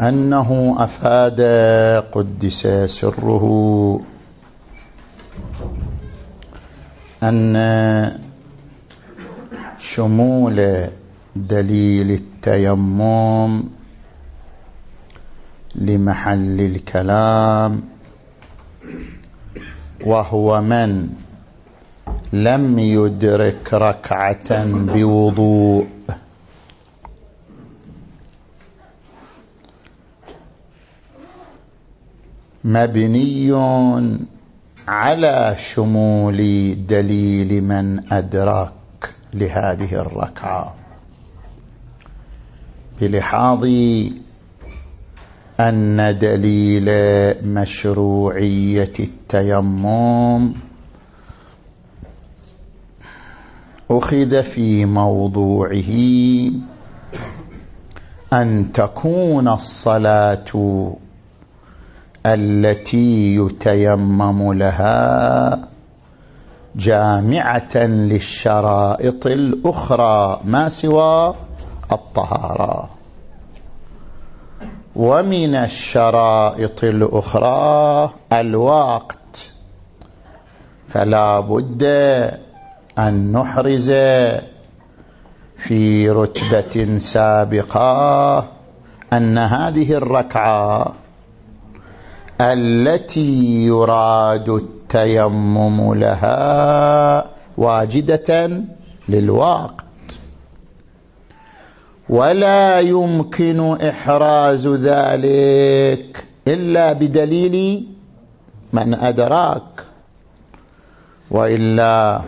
أنه أفاد قدس سره أن شمول دليل التيمم لمحل الكلام وهو من لم يدرك ركعة بوضوء. مبني على شمول دليل من أدرك لهذه الركعة. بلحاظ أن دليل مشروعية التيمم أخذ في موضوعه أن تكون الصلاة التي يتيمم لها جامعة للشرائط الأخرى ما سوى الطهارة. ومن الشرائط الأخرى الوقت. فلا بد أن نحرز في رتبة سابقة أن هذه الركعة التي يراد التيمم لها واجدة للوقت ولا يمكن إحراز ذلك إلا بدليل من أدراك. وإلا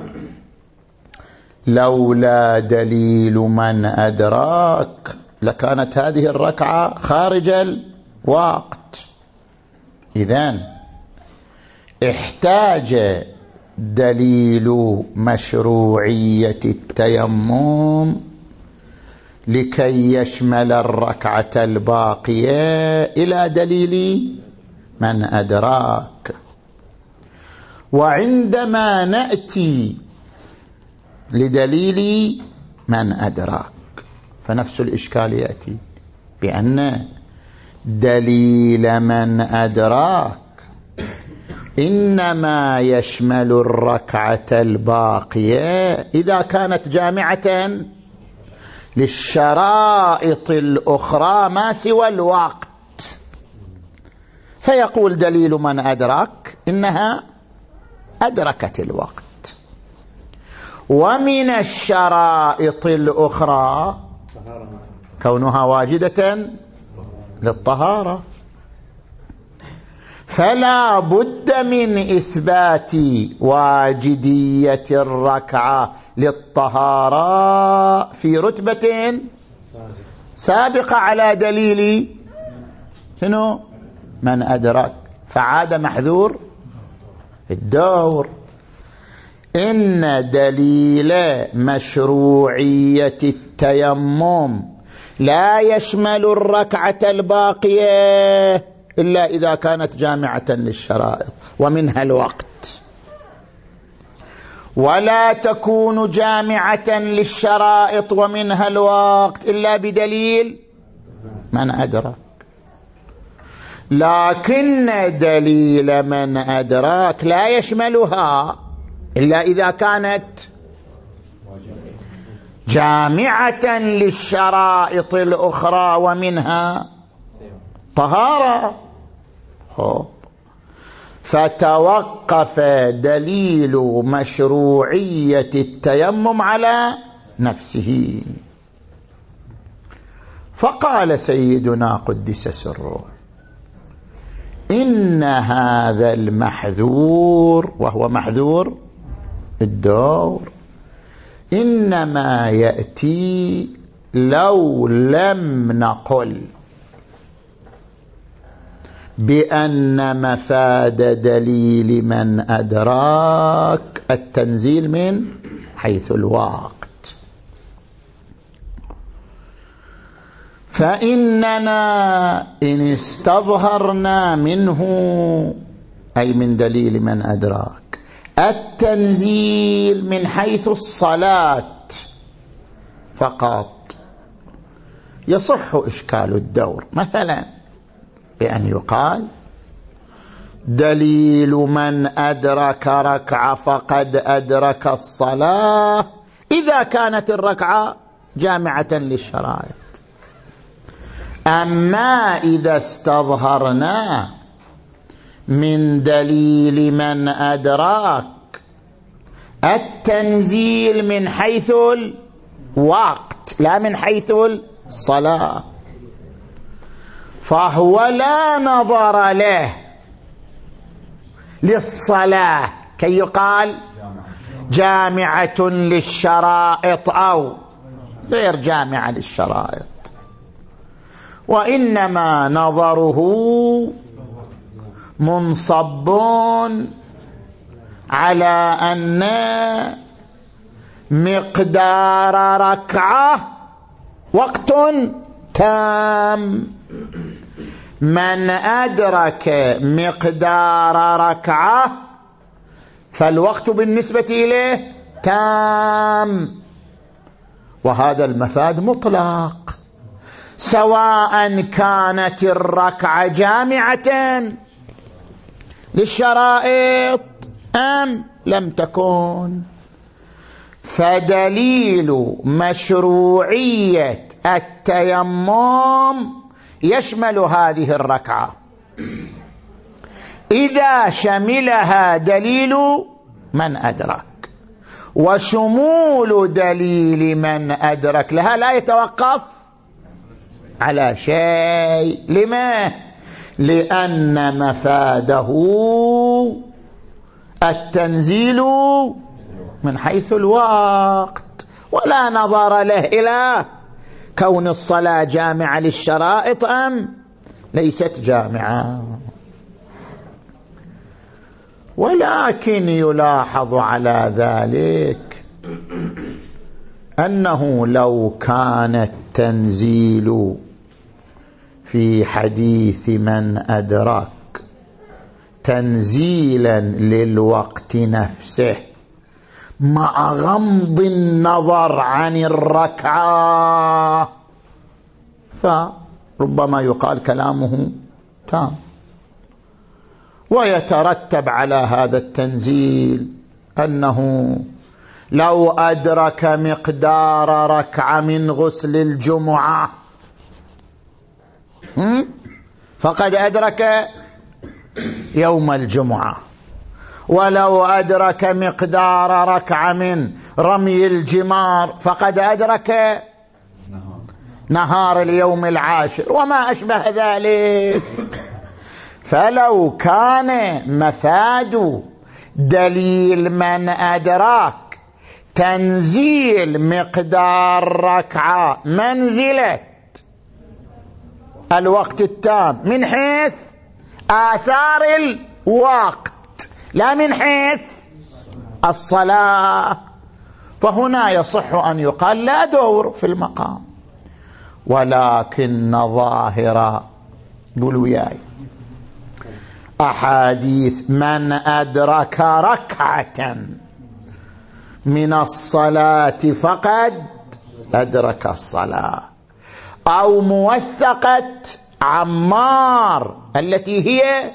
لولا دليل من أدراك لكانت هذه الركعة خارج الوقت إذن احتاج دليل مشروعية التيمم لكي يشمل الركعة الباقية إلى دليل من أدراك. وعندما نأتي لدليل من أدراك فنفس الإشكال يأتي بأن دليل من أدراك. إنما يشمل الركعة الباقية إذا كانت جامعة للشرائط الأخرى ما سوى الوقت. فيقول دليل من أدرك إنها أدركت الوقت. ومن الشرائط الأخرى كونها واجدة للطهارة. فلا بد من إثبات واجدية الركعة للطهارة في رتبة سابقة على دليل شنو؟ من أدرك. فعاد محذور الدور. إن دليل مشروعية التيمم لا يشمل الركعة الباقية إلا إذا كانت جامعة للشرائط ومنها الوقت. ولا تكون جامعة للشرائط ومنها الوقت إلا بدليل من أدرك. لكن دليل من أدراك لا يشملها إلا إذا كانت جامعة للشرائط الأخرى ومنها طهارة. فتوقف دليل مشروعية التيمم على نفسه. فقال سيدنا قدس سره إن هذا المحذور وهو محذور الدور. إنما يأتي لو لم نقل. بأن مفاد دليل من أدراك التنزيل من حيث الوقت. فإننا إن استظهرنا منه أي من دليل من أدراك. التنزيل من حيث الصلاة فقط. يصح إشكال الدور. مثلا بأن يقال دليل من أدرك ركعة فقد أدرك الصلاة إذا كانت الركعة جامعة للشرائط. أما إذا استظهرنا من دليل من أدراك التنزيل من حيث الوقت لا من حيث الصلاة. فهو لا نظر له للصلاة. كي يقال جامعة للشرائط أو غير جامعة للشرائط. وإنما نظره منصب على أن مقدار ركعة وقت تام. من أدرك مقدار ركعة فالوقت بالنسبة إليه تام. وهذا المفاد مطلق. سواء كانت الركعة جامعة للشرائط أم لم تكن. فدليل مشروعية التيمم يشمل هذه الركعة. إذا شملها دليل من أدرك وشمول دليل من أدرك لها لا يتوقف على شيء. لما لأن مفاده التنزيل من حيث الوقت ولا نظر له إلى كون الصلاة جامعة للشرائط أم ليست جامعة. ولكن يلاحظ على ذلك أنه لو كان التنزيل في حديث من أدرك تنزيلا للوقت نفسه مع غمض النظر عن الركعة. فربما يقال كلامه تام. ويترتب على هذا التنزيل أنه لو أدرك مقدار ركعة من غسل الجمعة فقد أدرك يوم الجمعة. ولو أدرك مقدار ركعة من رمي الجمار فقد أدرك نهار اليوم العاشر وما أشبه ذلك. فلو كان مفاد دليل من أدراك تنزيل مقدار ركعة منزلة الوقت التام. من حيث آثار الوقت. لا من حيث الصلاة. فهنا يصح أن يقال لا دور في المقام. ولكن ظاهر. قولوا وياي. أحاديث من أدرك ركعة من الصلاة فقد أدرك الصلاة. أو موثقة عمار التي هي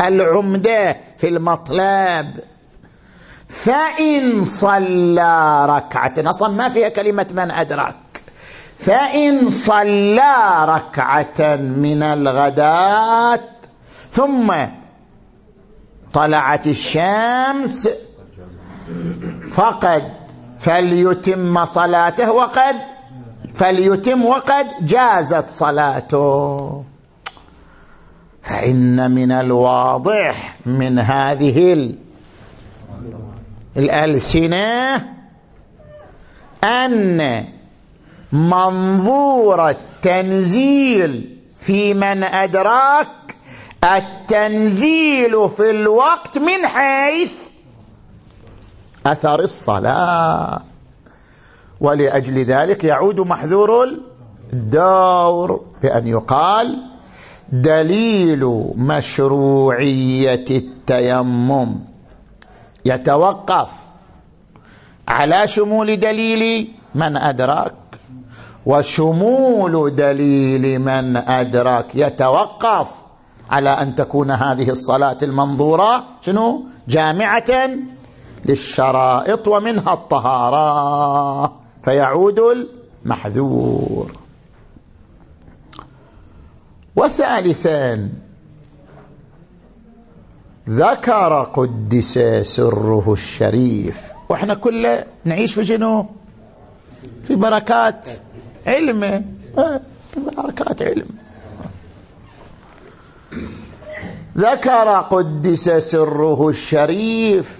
العمدة في المطلب. فإن صلى ركعة أصلا ما فيها كلمة من أدرك فإن صلى ركعة من الغداة ثم طلعت الشمس فقد فليتم صلاته وقد فليتم وقد جازت صلاته. فإن من الواضح من هذه الألسنة أن منظور التنزيل في من أدراك التنزيل في الوقت من حيث أثر الصلاة. ولأجل ذلك يعود محذور الدور بأن يقال دليل مشروعية التيمم. يتوقف على شمول دليل من أدرك وشمول دليل من أدرك يتوقف على أن تكون هذه الصلاة المنظورة شنو؟ جامعة للشرائط ومنها الطهارة. فيعود المحذور. وثالثا ذكر قدس سره الشريف. وإحنا كله نعيش في شنو؟ في بركات علم. بركات علم. ذكر قدس سره الشريف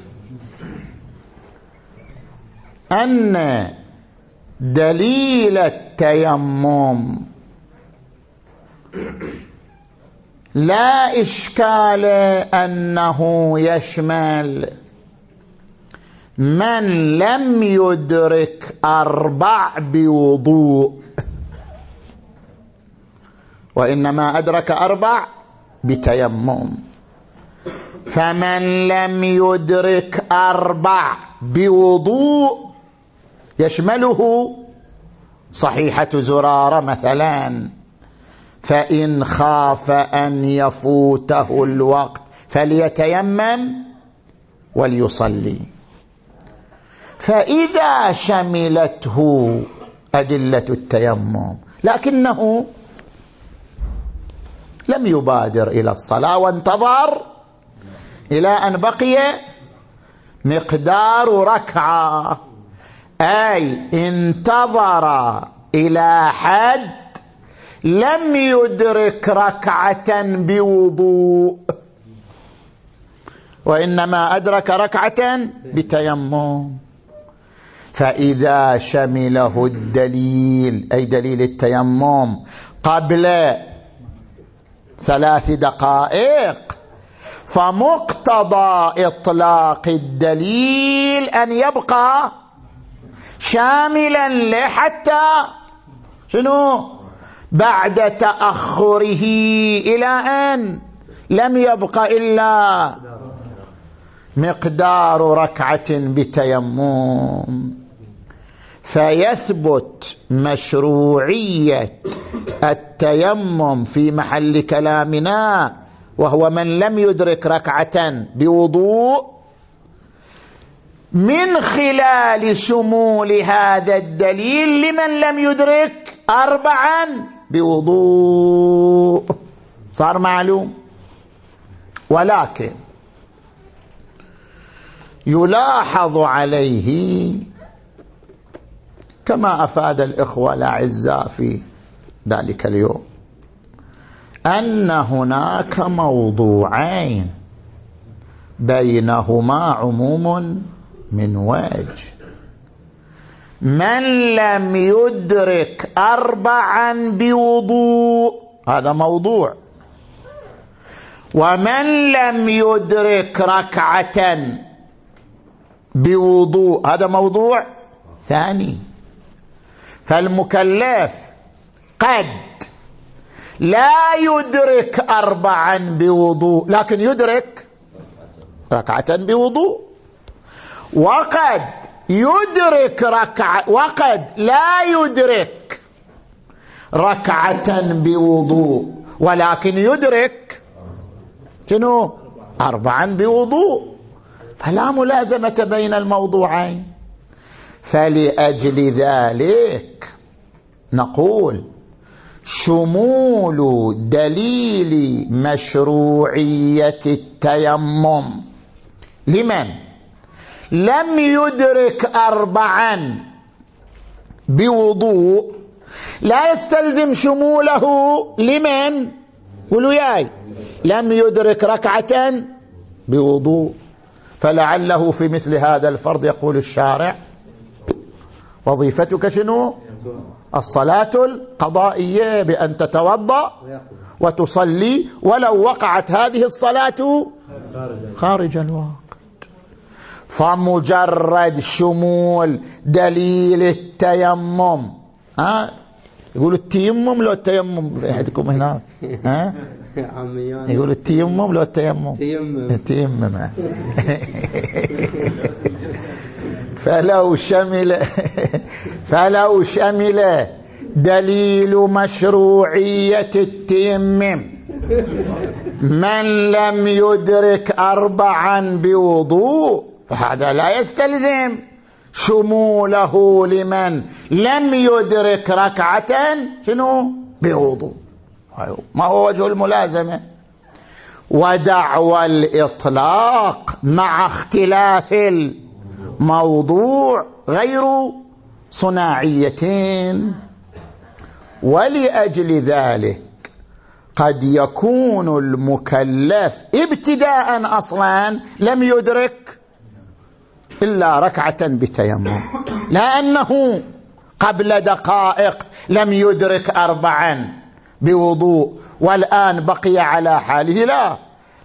أن دليل التيمم. لا إشكال أنه يشمل. من لم يدرك أربع بوضوء. وإنما أدرك أربع بتيمم. فمن لم يدرك أربع بوضوء يشمله صحيحة زرارة مثلا فإن خاف أن يفوته الوقت فليتيمم وليصلي. فإذا شملته أدلة التيمم لكنه لم يبادر إلى الصلاة وانتظر إلى أن بقي مقدار ركعة. أي انتظر إلى حد لم يدرك ركعة بوضوء. وإنما أدرك ركعة بتيمم. فإذا شمله الدليل أي دليل التيمم قبل ثلاث دقائق فمقتضى إطلاق الدليل أن يبقى شاملا لحتى شنو؟ بعد تأخره إلى أن لم يبق إلا مقدار ركعة بتيمم. فيثبت مشروعية التيمم في محل كلامنا وهو من لم يدرك ركعة بوضوء من خلال شمول هذا الدليل لمن لم يدرك أربعا بوضوء. صار معلوم؟ ولكن يلاحظ عليه كما أفاد الإخوة الأعزاء في ذلك اليوم أن هناك موضوعين بينهما عموم من وجه. من لم يدرك أربعا بوضوء هذا موضوع. ومن لم يدرك ركعة بوضوء هذا موضوع ثاني. فالمكلف قد لا يدرك أربعا بوضوء لكن يدرك ركعة بوضوء. وقد يدرك ركعة وقد لا يدرك ركعة بوضوء ولكن يدرك شنو؟ أربعا بوضوء. فلا ملازمة بين الموضوعين. فلأجل ذلك نقول شمول دليل مشروعية التيمم. لمن؟ لم يدرك أربعا بوضوء لا يستلزم شموله لمن؟ قولوا ياي. لم يدرك ركعة بوضوء. فلعله في مثل هذا الفرض يقول الشارع. وظيفتك شنو؟ الصلاة القضائية بأن تتوضأ وتصلي ولو وقعت هذه الصلاة خارج الوقت فمجرد شمول دليل التيمم. ها؟ يقول التيمم لو التيمم. عندكم هناك. ها؟ يقول التيمم لو التيمم. التيمم فلو شمل فلو شمل دليل مشروعية التيمم. من لم يدرك أربعا بوضوء فهذا لا يستلزم. شموله لمن لم يدرك ركعة شنو؟ بوضوء. ما هو وجه الملازمة؟ ودعوى الإطلاق مع اختلاف الموضوع غير صناعيتين. ولأجل ذلك قد يكون المكلف ابتداء أصلا لم يدرك إلا ركعة بتيمم. لأنه قبل دقائق لم يدرك أربعا بوضوء والآن بقي على حاله. لا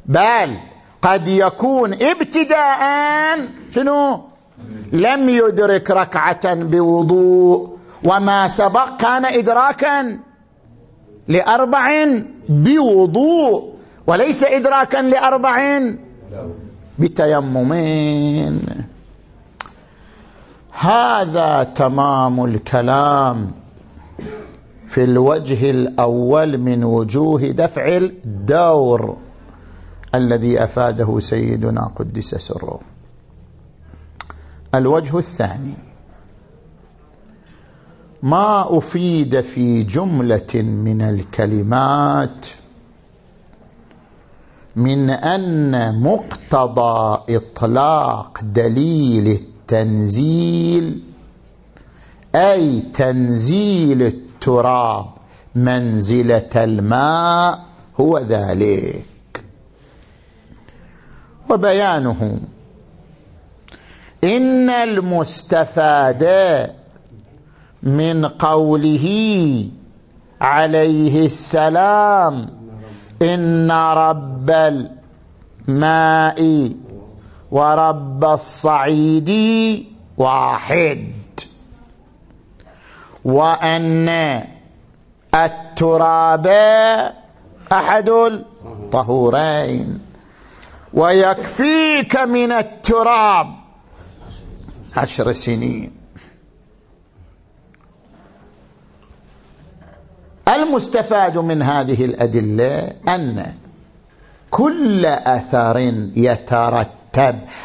بل قد يكون ابتداء شنو؟ لم يدرك ركعة بوضوء. وما سبق كان إدراكا لأربع بوضوء وليس إدراكا لأربع بتيممين. هذا تمام الكلام في الوجه الأول من وجوه دفع الدور الذي أفاده سيدنا قدس سره. الوجه الثاني ما أفيد في جملة من الكلمات من أن مقتضى إطلاق دليل التنزيل أي تنزيل التراب منزلة الماء هو ذلك. وبيانه إن المستفاد من قوله عليه السلام إن رب الماء ورب الصعيد واحد. وأن التراب أحد الطهورين. ويكفيك من التراب عشر سنين. المستفاد من هذه الأدلة أن كل أثر يترتب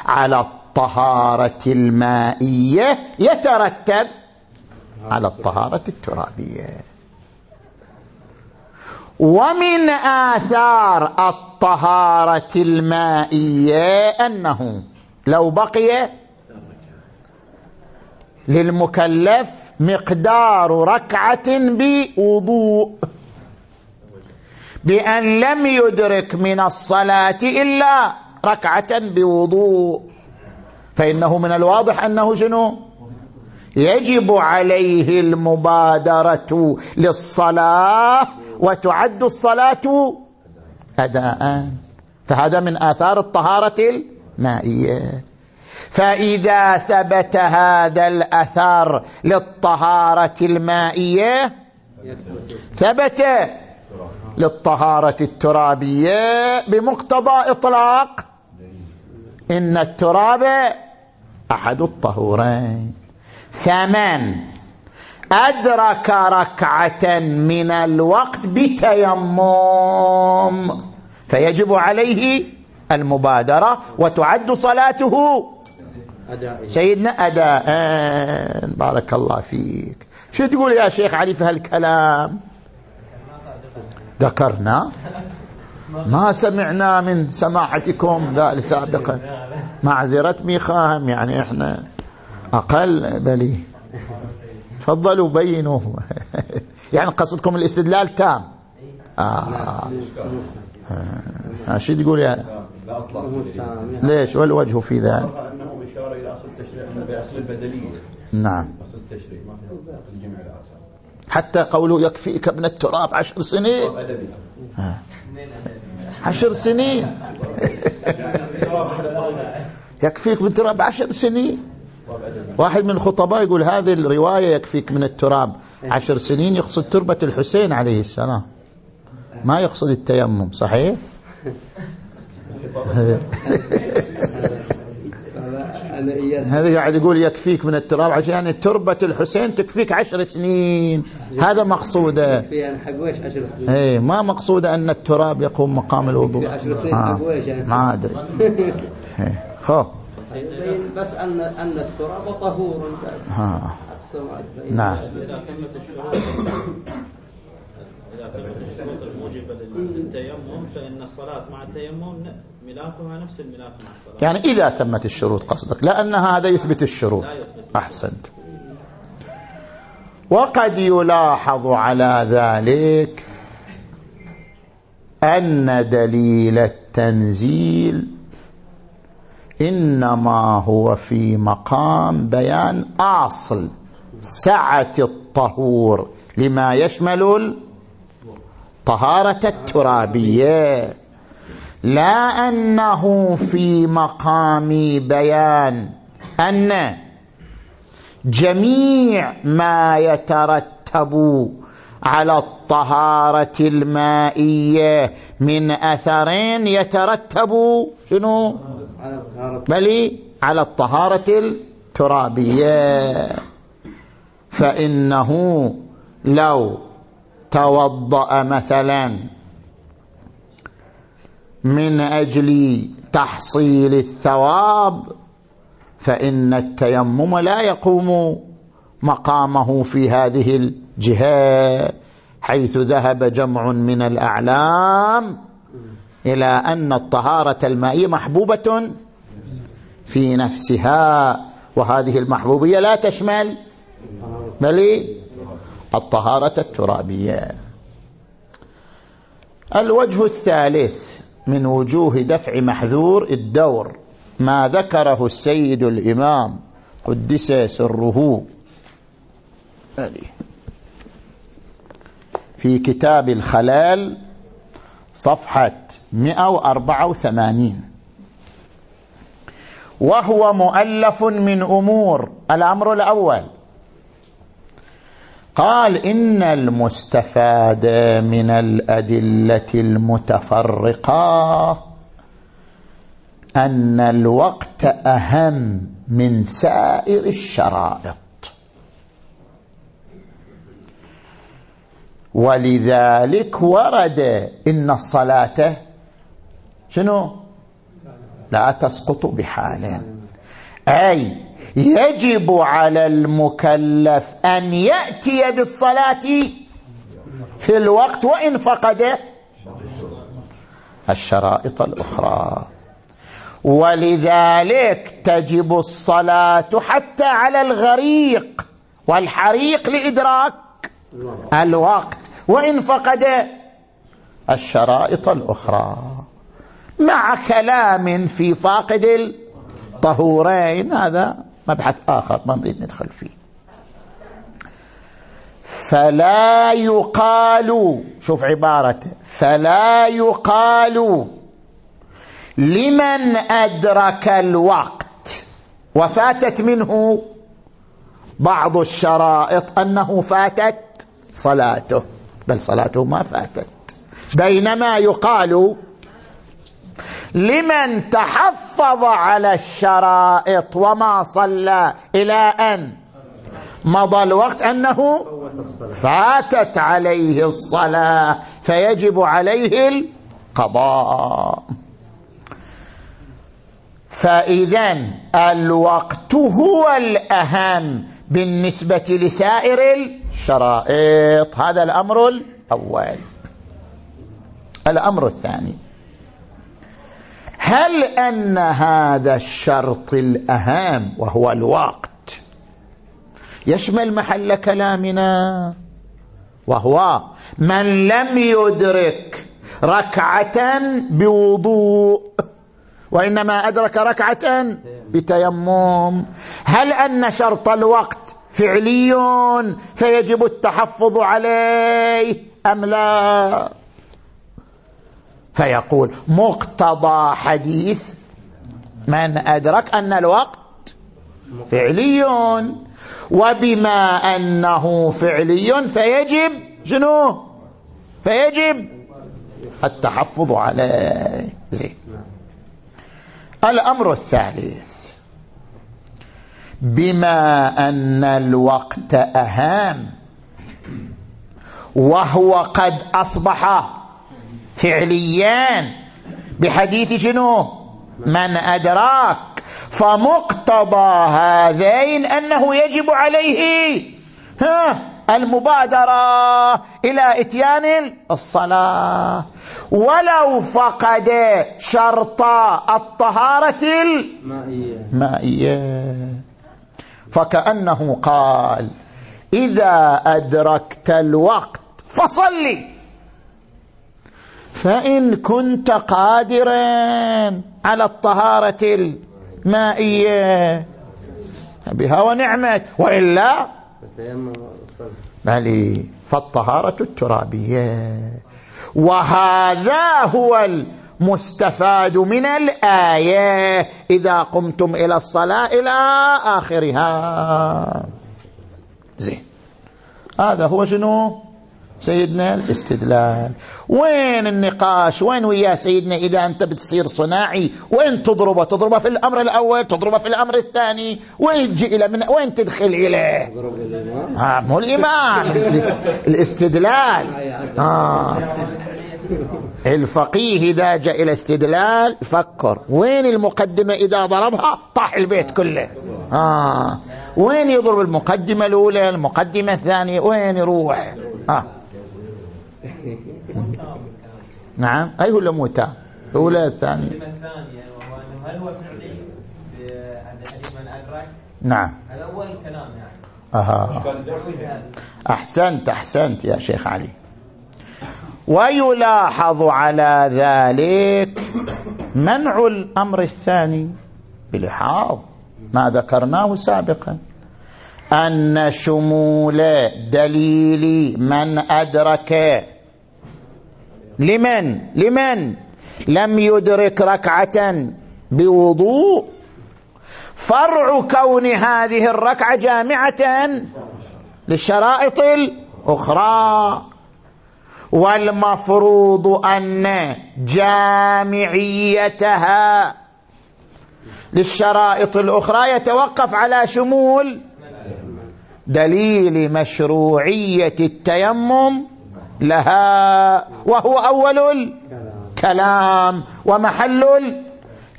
على الطهارة المائية يترتب على الطهارة الترابية. ومن آثار الطهارة المائية أنه لو بقي للمكلف مقدار ركعة بوضوء بأن لم يدرك من الصلاة إلا ركعة بوضوء. فإنه من الواضح أنه شنو؟ يجب عليه المبادرة للصلاة وتعد الصلاة أداء. فهذا من آثار الطهارة المائية. فإذا ثبت هذا الأثر للطهارة المائية ثبت للطهارة الترابية بمقتضى إطلاق إن التراب أحد الطهورين. ثمن أدرك ركعة من الوقت بتيمم فيجب عليه المبادرة وتعد صلاته. سيدنا أداء. بارك الله فيك. شو تقول يا شيخ علي في هالكلام؟ ذكرنا. ما سمعنا من سماحتكم ذلك سابقا. معذرة ميخاهم يعني إحنا أقل بلي. تفضلوا بينوا. يعني قصدكم الاستدلال تام. آه. آه. شو تقول يا ليش؟ والوجه في ذلك. انه اشاره إلى اصل التشريع باصل البدليه نعم. اصل التشريع ما في الجمع حتى قوله يكفيك من التراب عشر سنين. عشر سنين. يكفيك من التراب عشر سنين. واحد من الخطباء يقول هذه الرواية يكفيك من التراب. عشر سنين يقصد تربة الحسين عليه السلام. ما يقصد التيمم صحيح؟ هذا قاعد يقول يكفيك من التراب عشان يعني تربة الحسين تكفيك عشر سنين. هذا مقصوده. اي ما مقصوده أن التراب يقوم مقام الوضوء. آه. ما أدري. خو بس ان أن التراب طهور. ها نعم. الشروط الموجبة للتيمم فإن الصلاة مع التيمم ملاكها نفس الملاك مع الصلاة. يعني إذا تمت الشروط قصدك لأن هذا يثبت الشروط. أحسنت. وقد يلاحظ على ذلك أن دليل التنزيل إنما هو في مقام بيان أصل سعة الطهور لما يشمل طهارة الترابية. لا أنه في مقام بيان أن جميع ما يترتب على الطهارة المائية من أثرين يترتب شنو؟ بل على الطهارة الترابية. فإنه لو توضأ مثلا من أجل تحصيل الثواب فإن التيمم لا يقوم مقامه في هذه الجهة حيث ذهب جمع من الأعلام إلى أن الطهارة المائية محبوبة في نفسها وهذه المحبوبية لا تشمل بل الطهارة الترابية. الوجه الثالث من وجوه دفع محذور الدور ما ذكره السيد الإمام قدس سره. في كتاب الخلال صفحة 184 وهو مؤلف من أمور الأمر الأول قال إن المستفاد من الأدلة المتفرقة أن الوقت أهم من سائر الشرائط. ولذلك ورد إن الصلاة شنو؟ لا تسقط بحال أي يجب على المكلف أن يأتي بالصلاة في الوقت وإن فقد الشرائط الأخرى. ولذلك تجب الصلاة حتى على الغريق والحريق لإدراك الوقت وإن فقد الشرائط الأخرى. مع كلام في فاقد الطهورين هذا مبحث آخر ما نريد ندخل فيه. فلا يقال شوف عبارته فلا يقال لمن أدرك الوقت وفاتت منه بعض الشرائط أنه فاتت صلاته بل صلاته ما فاتت. بينما يقال لمن تحفظ على الشرائط وما صلى إلى أن مضى الوقت أنه فاتت عليه الصلاة فيجب عليه القضاء. فإذا الوقت هو الأهم بالنسبة لسائر الشرائط. هذا الأمر الأول. الأمر الثاني. هل أن هذا الشرط الأهم وهو الوقت؟ يشمل محل كلامنا وهو من لم يدرك ركعة بوضوء وإنما أدرك ركعة بتيمم. هل أن شرط الوقت فعلي فيجب التحفظ عليه أم لا؟ فيقول مقتضى حديث من أدرك أن الوقت فعلي. وبما أنه فعلي فيجب شنو؟ فيجب التحفظ عليه زين. الأمر الثالث بما أن الوقت أهم وهو قد أصبح فعليا. بحديث شنو؟ من أدراك. فمقتضى هذين أنه يجب عليه ها المبادرة إلى إتيان الصلاة. ولو فقد شرط الطهارة المائية. فكأنه قال إذا أدركت الوقت فصلي. فإن كنت قادرا على الطهارة المائية. بها ونعمت. وإلا بل فالطهارة الترابية. وهذا هو المستفاد من الآية. إذا قمتم إلى الصلاة إلى آخرها. زين. هذا هو شنو؟ سيدنا الاستدلال. وين النقاش؟ وين ويا سيدنا إذا أنت بتصير صناعي؟ وين تضربه؟ تضربه في الأمر الأول تضربه في الأمر الثاني. وين تجي إلى من وين تدخل إليه؟ ها مو الإمام. الاستدلال. آه. الفقيه إذا جاء إلى استدلال فكر. وين المقدمة إذا ضربها؟ طاح البيت كله. آه. وين يضرب المقدمة الأولى المقدمة الثانية؟ وين يروح؟ آه. نعم. أي هو الموتى الأولى الثانية هل هو فعلي من أدرك؟ نعم. هذا أول كلام يعني. أها. أحسنت أحسنت يا شيخ علي. ويلاحظ على ذلك منع الأمر الثاني بلحاظ ما ذكرناه سابقا. أن شمول دليل من أدرك لمن؟ لمن؟ لم يدرك ركعة بوضوء. فرع كون هذه الركعة جامعة للشرائط الأخرى. والمفروض أن جامعيتها للشرائط الأخرى يتوقف على شمول دليل مشروعية التيمم. لها وهو أول الكلام ومحل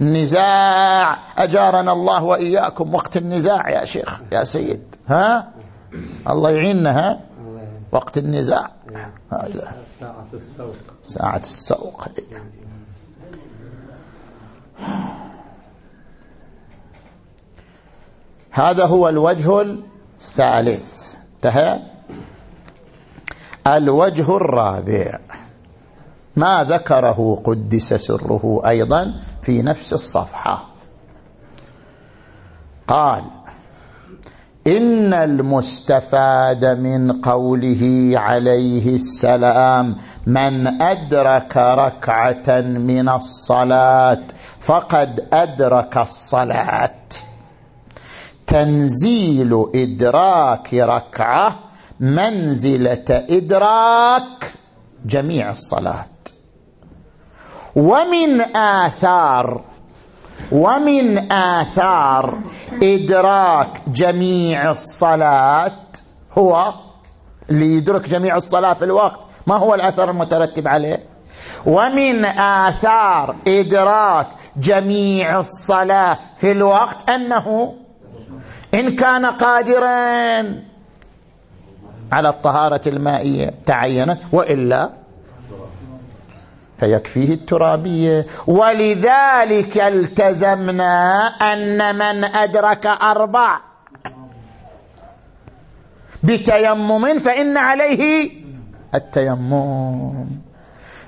النزاع. أجارنا الله وإياكم وقت النزاع يا شيخ يا سيد. ها؟ الله يعيننا ها؟ وقت النزاع. هذا ساعة السوق. ساعة السوق. هذا هو الوجه الثالث. انتهى؟ الوجه الرابع. ما ذكره قدس سره أيضا في نفس الصفحة. قال إن المستفاد من قوله عليه السلام من أدرك ركعة من الصلاة فقد أدرك الصلاة. تنزيل إدراك ركعة منزلة إدراك جميع الصلاة. ومن آثار ومن آثار إدراك جميع الصلاة هو اللي يدرك جميع الصلاة في الوقت ما هو الأثر المترتب عليه؟ ومن آثار إدراك جميع الصلاة في الوقت أنه إن كان قادرا على الطهارة المائية تعينت وإلا فيكفيه الترابية. ولذلك التزمنا أن من أدرك أربع بتيمم فإن عليه التيمم.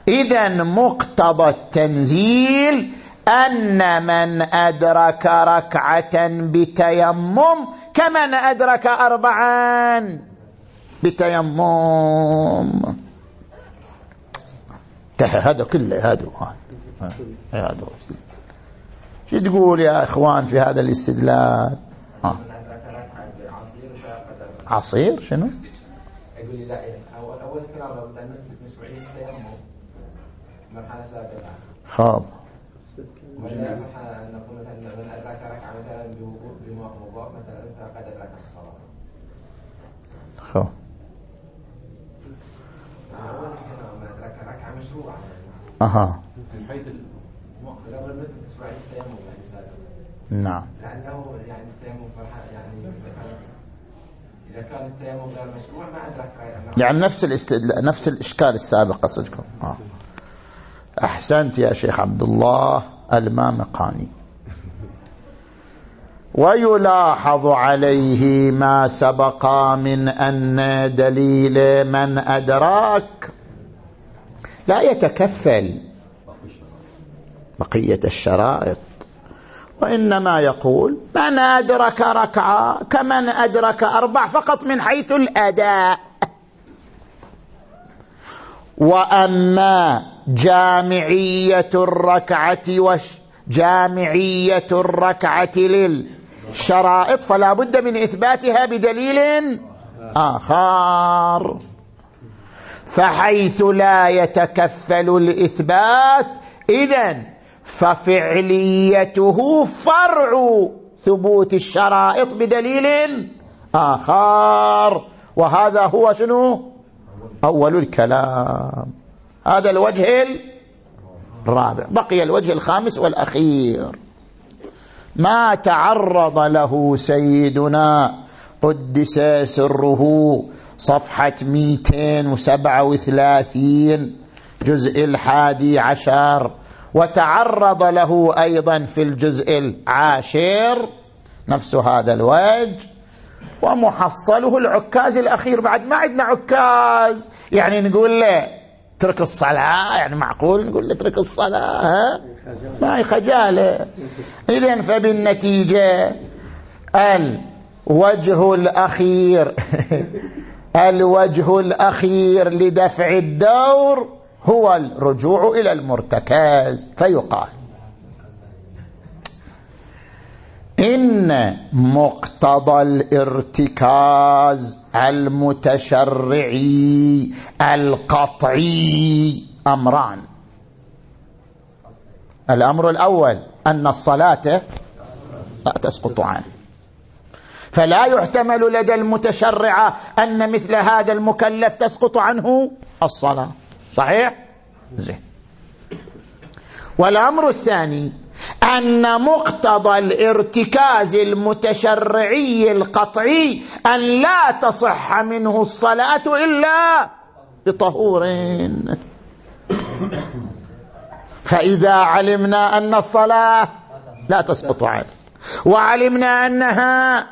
إذا مقتضى التنزيل أن من أدرك ركعة بتيمم كمن أدرك أربعا. بتيمم. هذا كله هذا هذا شو تقول يا إخوان في هذا الاستدلال؟ آه. عصير شنو؟ يقول لا اول كلام لو مسموعين التيمم مرحلة سابقة. خاب مثلا من ادرك ركعه مثلا بوضوء مثلا فقد ادرك الصلاه خاب اول كلام من ادرك ركعه مشروعه أها. من حيث نعم. يعني التيمم يعني إذا كان التيمم غير مشروع ما أدرك يعني نفس الاستدل... نفس الإشكال السابق قصدكم آه. أحسنت يا شيخ عبد الله المامقاني. ويلاحظ عليه ما سبق من أن دليل من أدراك لا يتكفل بقية الشرائط. وإنما يقول من أدرك ركعة كمن أدرك أربع فقط من حيث الأداء. وأما جامعية الركعة وجامعية الركعة للشرائط فلا بد من إثباتها بدليل آخر. فحيث لا يتكفل الإثبات إذن ففعليته فرع ثبوت الشرائط بدليل آخر. وهذا هو شنو؟ أول الكلام. هذا الوجه الرابع. بقي الوجه الخامس والأخير. ما تعرض له سيدنا قدس سره صفحة 237 جزء الحادي عشر. وتعرض له أيضا في الجزء العاشر نفس هذا الوجه. ومحصله العكاز الأخير بعد ما عندنا عكاز. يعني نقول له اترك الصلاة يعني معقول؟ نقول اترك الصلاة ها؟ ما هي خجالة. إذن فبالنتيجة الوجه الأخير الوجه الأخير لدفع الدور هو الرجوع إلى المرتكز فيقال. إن مقتضى الارتكاز المتشرعي القطعي أمران. الأمر الأول أن الصلاة لا تسقط عنه فلا يحتمل لدى المتشرعة أن مثل هذا المكلف تسقط عنه الصلاة. صحيح؟ زين. والأمر الثاني أن مقتضى الارتكاز المتشرعي القطعي أن لا تصح منه الصلاة إلا بطهور. فإذا علمنا أن الصلاة لا تسقط عنه وعلمنا أنها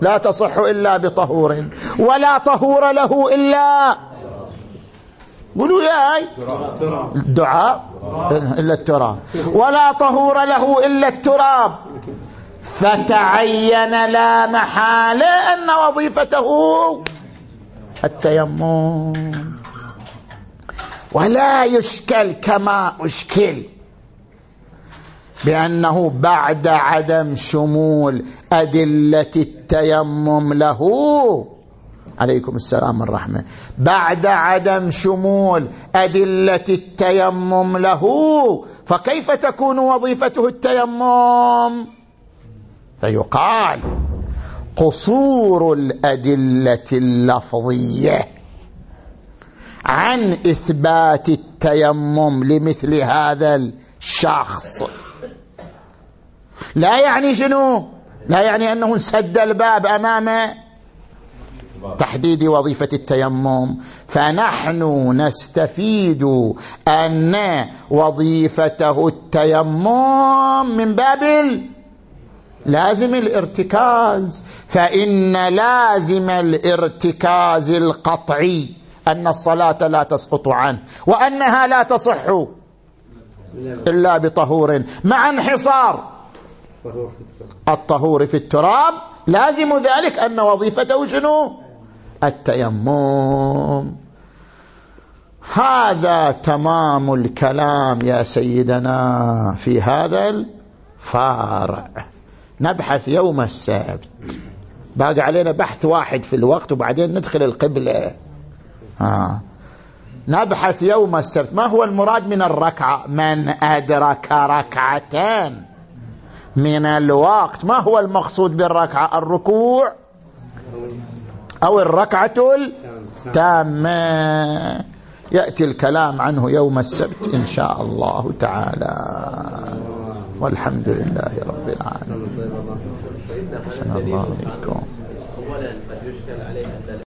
لا تصح إلا بطهور ولا طهور له إلا قولوا يا هاي الدعاء إلا التراب. ولا طهور له إلا التراب. فتعين لا محالة أن وظيفته التيمم. ولا يشكل كما أشكل بأنه بعد عدم شمول أدلة التيمم له. عليكم السلام الرحمة بعد عدم شمول أدلة التيمم له فكيف تكون وظيفته التيمم؟ فيقال قصور الأدلة اللفظية عن إثبات التيمم لمثل هذا الشخص. لا يعني شنو؟ لا يعني أنه سد الباب أمامه. تحديد وظيفة التيمم. فنحن نستفيد أن وظيفته التيمم من باب لازم الارتكاز. فإن لازم الارتكاز القطعي أن الصلاة لا تسقط عنه وأنها لا تصح إلا بطهور. مع انحصار الطهور في التراب لازم ذلك. أن وظيفته شنو؟ التيمم. هذا تمام الكلام يا سيدنا في هذا الفارع. نبحث يوم السبت. باقي علينا بحث واحد في الوقت وبعدين ندخل القبلة. آه. نبحث يوم السبت. ما هو المراد من الركعة؟ من أدرك ركعتان من الوقت. ما هو المقصود بالركعة؟ الركوع. أو الركعة التامة. يأتي الكلام عنه يوم السبت إن شاء الله تعالى. والحمد لله رب العالمين.